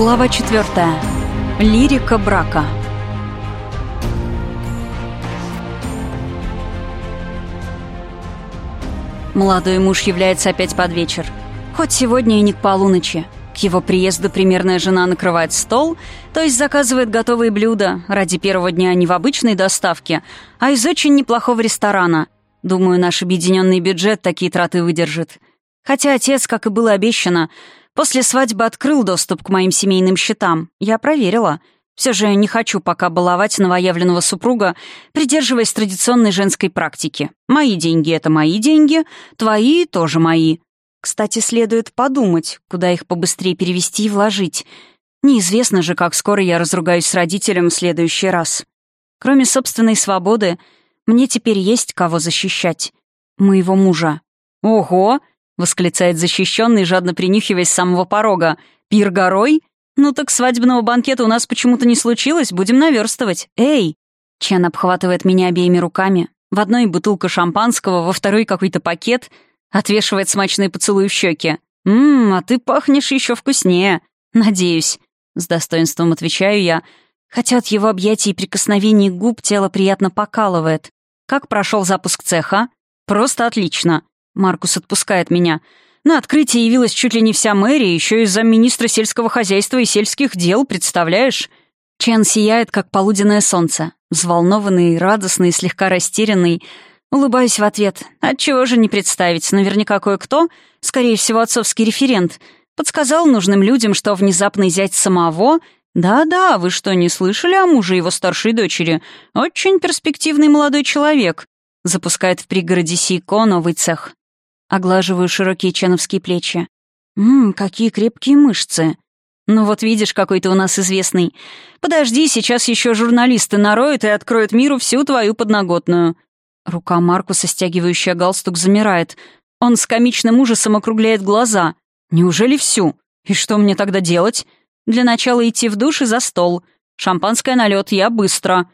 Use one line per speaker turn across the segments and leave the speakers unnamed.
Глава четвертая. Лирика брака. Молодой муж является опять под вечер. Хоть сегодня и не к полуночи. К его приезду примерная жена накрывает стол, то есть заказывает готовые блюда ради первого дня не в обычной доставке, а из очень неплохого ресторана. Думаю, наш объединенный бюджет такие траты выдержит. Хотя отец, как и было обещано, После свадьбы открыл доступ к моим семейным счетам. Я проверила. Все же не хочу пока баловать новоявленного супруга, придерживаясь традиционной женской практики. Мои деньги — это мои деньги, твои — тоже мои. Кстати, следует подумать, куда их побыстрее перевести и вложить. Неизвестно же, как скоро я разругаюсь с родителем в следующий раз. Кроме собственной свободы, мне теперь есть кого защищать. Моего мужа. Ого! Восклицает защищенный, жадно принюхиваясь с самого порога. «Пир горой? Ну так свадебного банкета у нас почему-то не случилось, будем наверстывать. Эй!» Чен обхватывает меня обеими руками. В одной бутылка шампанского, во второй какой-то пакет, отвешивает смачные поцелуи в щеки. «Ммм, а ты пахнешь еще вкуснее. Надеюсь». С достоинством отвечаю я, хотя от его объятий и прикосновений губ тело приятно покалывает. Как прошел запуск цеха? Просто отлично. Маркус отпускает меня. На открытие явилась чуть ли не вся мэрия, еще и замминистра сельского хозяйства и сельских дел, представляешь? Чен сияет, как полуденное солнце. Взволнованный, радостный, слегка растерянный. Улыбаюсь в ответ. Отчего же не представить? Наверняка кое-кто, скорее всего, отцовский референт, подсказал нужным людям, что внезапный зять самого... Да-да, вы что, не слышали о муже его старшей дочери? Очень перспективный молодой человек. Запускает в пригороде Сейко новый цех. Оглаживаю широкие чановские плечи. Ммм, какие крепкие мышцы. Ну вот видишь, какой ты у нас известный. Подожди, сейчас еще журналисты нароют и откроют миру всю твою подноготную. Рука Маркуса, стягивающая галстук, замирает. Он с комичным ужасом округляет глаза. Неужели всю? И что мне тогда делать? Для начала идти в душ и за стол. Шампанское налет, я быстро.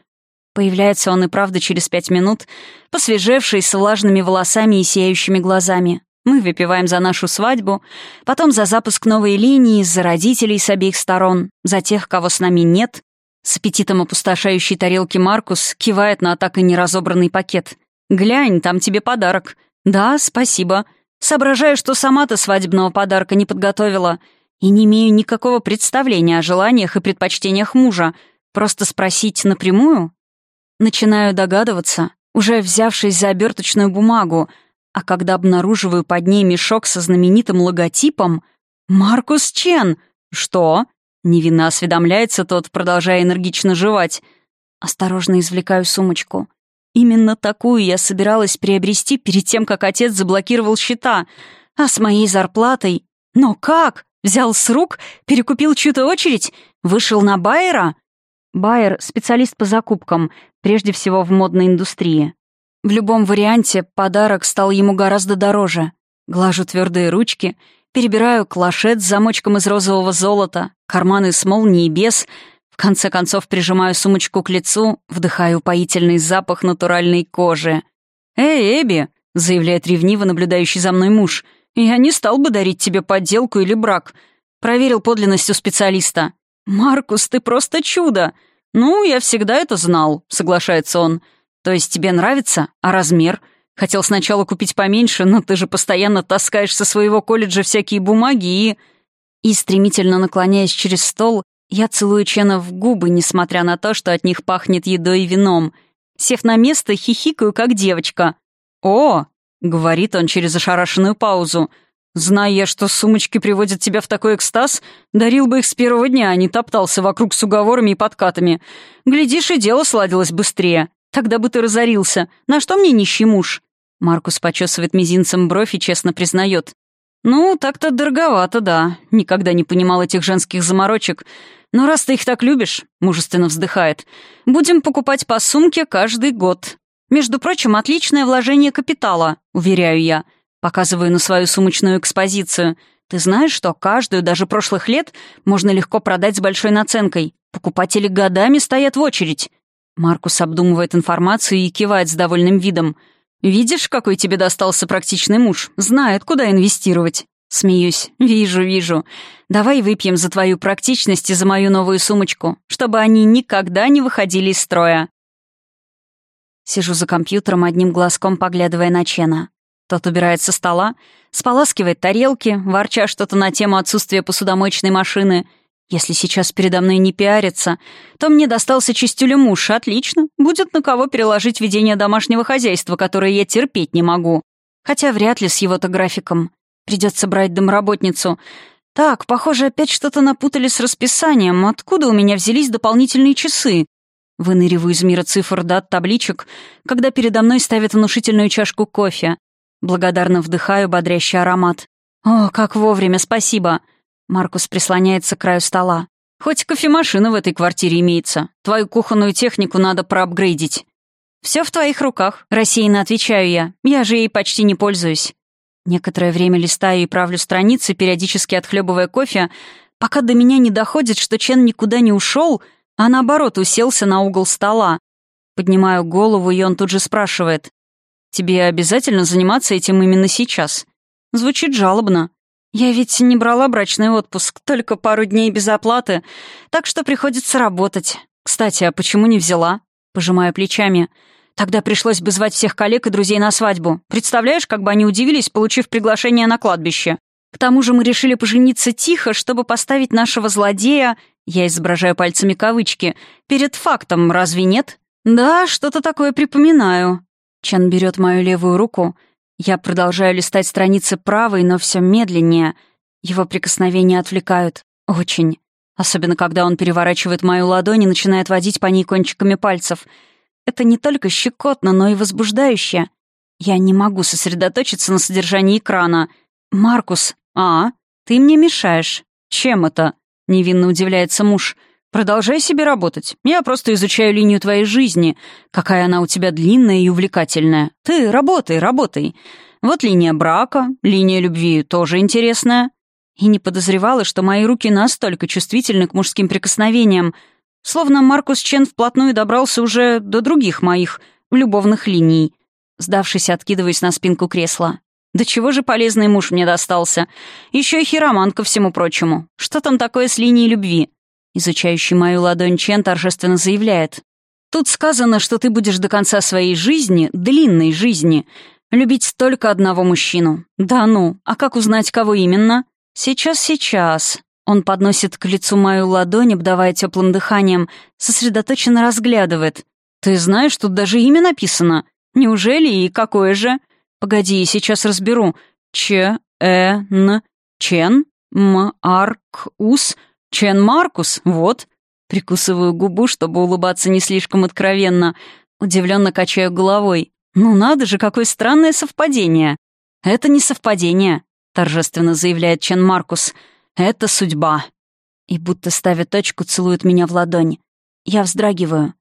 Появляется он и правда через пять минут, посвежевший, с влажными волосами и сияющими глазами. Мы выпиваем за нашу свадьбу, потом за запуск новой линии, за родителей с обеих сторон, за тех, кого с нами нет. С аппетитом опустошающей тарелки Маркус кивает на так и неразобранный пакет. «Глянь, там тебе подарок». «Да, спасибо». Соображаю, что сама-то свадебного подарка не подготовила и не имею никакого представления о желаниях и предпочтениях мужа. Просто спросить напрямую Начинаю догадываться, уже взявшись за оберточную бумагу, а когда обнаруживаю под ней мешок со знаменитым логотипом «Маркус Чен!» «Что?» — невинно осведомляется тот, продолжая энергично жевать. Осторожно извлекаю сумочку. Именно такую я собиралась приобрести перед тем, как отец заблокировал счета. А с моей зарплатой... Но как? Взял с рук? Перекупил чью-то очередь? Вышел на Байера? Байер — специалист по закупкам, прежде всего в модной индустрии. В любом варианте подарок стал ему гораздо дороже. Глажу твердые ручки, перебираю клашет с замочком из розового золота, карманы с молнией без, в конце концов прижимаю сумочку к лицу, вдыхаю упоительный запах натуральной кожи. «Эй, Эбби!» — заявляет ревниво наблюдающий за мной муж. «Я не стал бы дарить тебе подделку или брак. Проверил подлинность у специалиста. «Маркус, ты просто чудо!» «Ну, я всегда это знал», — соглашается он. «То есть тебе нравится? А размер? Хотел сначала купить поменьше, но ты же постоянно таскаешь со своего колледжа всякие бумаги и...» И, стремительно наклоняясь через стол, я целую Чена в губы, несмотря на то, что от них пахнет едой и вином. Сев на место, хихикаю, как девочка. «О!» — говорит он через ошарашенную паузу — Зная, что сумочки приводят тебя в такой экстаз, дарил бы их с первого дня, а не топтался вокруг с уговорами и подкатами. Глядишь, и дело сладилось быстрее. Тогда бы ты разорился. На что мне нищий муж?» Маркус почесывает мизинцем бровь и честно признает. «Ну, так-то дороговато, да. Никогда не понимал этих женских заморочек. Но раз ты их так любишь», — мужественно вздыхает, «будем покупать по сумке каждый год. Между прочим, отличное вложение капитала, уверяю я. Показываю на свою сумочную экспозицию. Ты знаешь, что каждую, даже прошлых лет, можно легко продать с большой наценкой. Покупатели годами стоят в очередь. Маркус обдумывает информацию и кивает с довольным видом. «Видишь, какой тебе достался практичный муж? Знает, куда инвестировать». Смеюсь. «Вижу, вижу. Давай выпьем за твою практичность и за мою новую сумочку, чтобы они никогда не выходили из строя». Сижу за компьютером, одним глазком поглядывая на Чена. Тот убирает со стола, споласкивает тарелки, ворча что-то на тему отсутствия посудомоечной машины. Если сейчас передо мной не пиарится, то мне достался чистюля муж, отлично. Будет на кого переложить ведение домашнего хозяйства, которое я терпеть не могу. Хотя вряд ли с его-то графиком. Придется брать домработницу. Так, похоже, опять что-то напутали с расписанием. Откуда у меня взялись дополнительные часы? Выныриваю из мира цифр, дат, табличек, когда передо мной ставят внушительную чашку кофе. Благодарно вдыхаю бодрящий аромат. «О, как вовремя, спасибо!» Маркус прислоняется к краю стола. «Хоть кофемашина в этой квартире имеется. Твою кухонную технику надо проапгрейдить». «Все в твоих руках», — рассеянно отвечаю я. «Я же ей почти не пользуюсь». Некоторое время листаю и правлю страницы, периодически отхлебывая кофе, пока до меня не доходит, что Чен никуда не ушел, а наоборот уселся на угол стола. Поднимаю голову, и он тут же спрашивает. «Тебе обязательно заниматься этим именно сейчас?» Звучит жалобно. «Я ведь не брала брачный отпуск, только пару дней без оплаты, так что приходится работать. Кстати, а почему не взяла?» Пожимаю плечами. «Тогда пришлось бы звать всех коллег и друзей на свадьбу. Представляешь, как бы они удивились, получив приглашение на кладбище. К тому же мы решили пожениться тихо, чтобы поставить нашего злодея я изображаю пальцами кавычки. «Перед фактом, разве нет?» «Да, что-то такое припоминаю». Чан берет мою левую руку. Я продолжаю листать страницы правой, но все медленнее. Его прикосновения отвлекают. Очень. Особенно, когда он переворачивает мою ладонь и начинает водить по ней кончиками пальцев. Это не только щекотно, но и возбуждающе. Я не могу сосредоточиться на содержании экрана. «Маркус, а? Ты мне мешаешь. Чем это?» — невинно удивляется муж. «Продолжай себе работать. Я просто изучаю линию твоей жизни. Какая она у тебя длинная и увлекательная. Ты работай, работай. Вот линия брака, линия любви тоже интересная». И не подозревала, что мои руки настолько чувствительны к мужским прикосновениям, словно Маркус Чен вплотную добрался уже до других моих любовных линий. Сдавшись, откидываясь на спинку кресла. Да чего же полезный муж мне достался? Еще и хироман ко всему прочему. Что там такое с линией любви? Изучающий мою ладонь Чен торжественно заявляет. Тут сказано, что ты будешь до конца своей жизни, длинной жизни, любить только одного мужчину. Да ну, а как узнать, кого именно? Сейчас, сейчас. Он подносит к лицу мою ладонь, обдавая теплым дыханием, сосредоточенно разглядывает. Ты знаешь, тут даже имя написано. Неужели и какое же? Погоди, сейчас разберу. Ч, Э, Н, Чен, М, Арк, Ус, Чен Маркус, вот. Прикусываю губу, чтобы улыбаться не слишком откровенно. Удивленно качаю головой. Ну надо же, какое странное совпадение. Это не совпадение, торжественно заявляет Чен Маркус. Это судьба. И будто ставя точку, целует меня в ладонь. Я вздрагиваю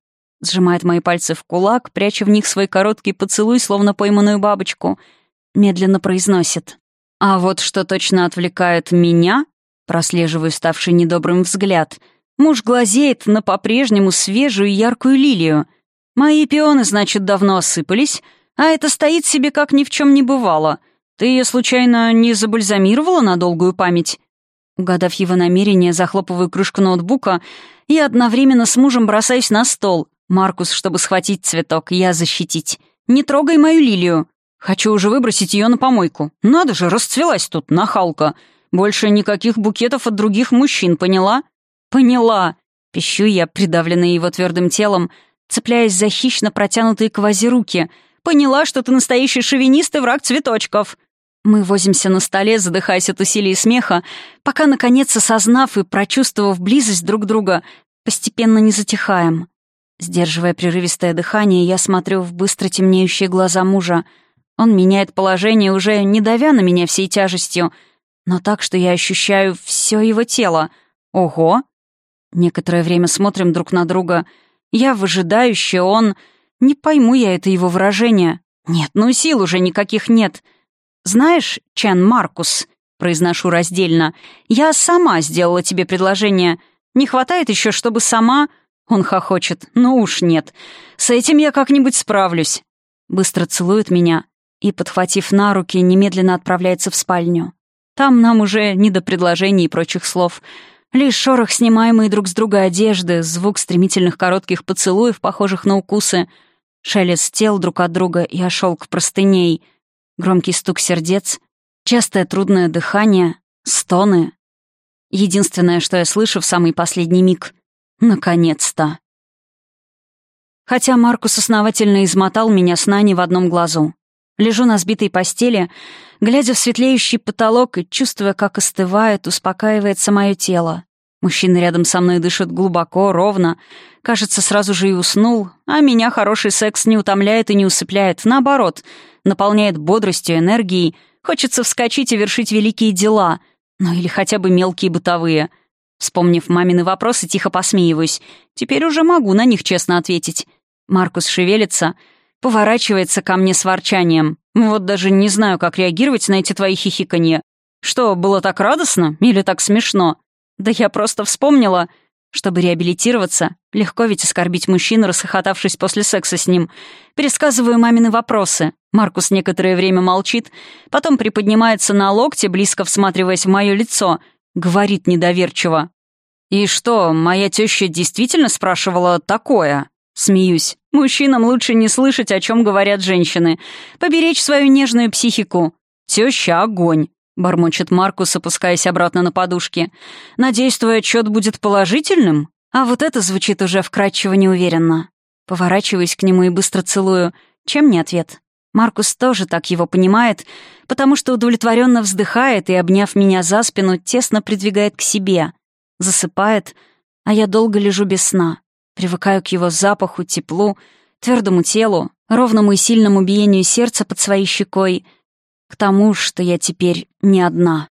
сжимает мои пальцы в кулак, пряча в них свой короткий поцелуй, словно пойманную бабочку. Медленно произносит. А вот что точно отвлекает меня, прослеживаю ставший недобрым взгляд, муж глазеет на по-прежнему свежую яркую лилию. Мои пионы, значит, давно осыпались, а это стоит себе как ни в чем не бывало. Ты ее случайно не забальзамировала на долгую память? Угадав его намерение, захлопываю крышку ноутбука и одновременно с мужем бросаюсь на стол. Маркус, чтобы схватить цветок, я защитить. Не трогай мою лилию. Хочу уже выбросить ее на помойку. Надо же, расцвелась тут, нахалка. Больше никаких букетов от других мужчин, поняла? Поняла. Пищу я, придавленная его твердым телом, цепляясь за хищно протянутые квази руки. Поняла, что ты настоящий шовинист и враг цветочков. Мы возимся на столе, задыхаясь от усилий смеха, пока, наконец, осознав и прочувствовав близость друг друга, постепенно не затихаем. Сдерживая прерывистое дыхание, я смотрю в быстро темнеющие глаза мужа. Он меняет положение, уже не давя на меня всей тяжестью, но так, что я ощущаю все его тело. Ого! Некоторое время смотрим друг на друга. Я выжидающе, он... Не пойму я это его выражение. Нет, ну сил уже никаких нет. Знаешь, Чен Маркус, произношу раздельно, я сама сделала тебе предложение. Не хватает еще, чтобы сама... Он хохочет. «Ну уж нет. С этим я как-нибудь справлюсь». Быстро целует меня и, подхватив на руки, немедленно отправляется в спальню. Там нам уже не до предложений и прочих слов. Лишь шорох снимаемой друг с друга одежды, звук стремительных коротких поцелуев, похожих на укусы, шелест тел друг от друга и ошелк простыней, громкий стук сердец, частое трудное дыхание, стоны. Единственное, что я слышу в самый последний миг — наконец-то. Хотя Маркус основательно измотал меня сна не в одном глазу. Лежу на сбитой постели, глядя в светлеющий потолок и чувствуя, как остывает, успокаивается мое тело. Мужчина рядом со мной дышит глубоко, ровно. Кажется, сразу же и уснул. А меня хороший секс не утомляет и не усыпляет. Наоборот, наполняет бодростью, энергией. Хочется вскочить и вершить великие дела. Ну или хотя бы мелкие бытовые. Вспомнив мамины вопросы, тихо посмеиваюсь. Теперь уже могу на них честно ответить. Маркус шевелится — Поворачивается ко мне с ворчанием. Вот даже не знаю, как реагировать на эти твои хихиканье. Что, было так радостно или так смешно? Да я просто вспомнила. Чтобы реабилитироваться, легко ведь оскорбить мужчину, расхохотавшись после секса с ним. Пересказываю мамины вопросы. Маркус некоторое время молчит, потом приподнимается на локте, близко всматриваясь в мое лицо. Говорит недоверчиво. «И что, моя теща действительно спрашивала такое?» Смеюсь. Мужчинам лучше не слышать, о чем говорят женщины. Поберечь свою нежную психику. Теща — огонь. Бормочет Маркус, опускаясь обратно на подушки. «Надеюсь, твой отчет будет положительным?» А вот это звучит уже вкрадчиво неуверенно. Поворачиваюсь к нему и быстро целую. Чем не ответ? Маркус тоже так его понимает, потому что удовлетворенно вздыхает и, обняв меня за спину, тесно придвигает к себе. Засыпает, а я долго лежу без сна. Привыкаю к его запаху, теплу, твердому телу, ровному и сильному биению сердца под своей щекой, к тому, что я теперь не одна.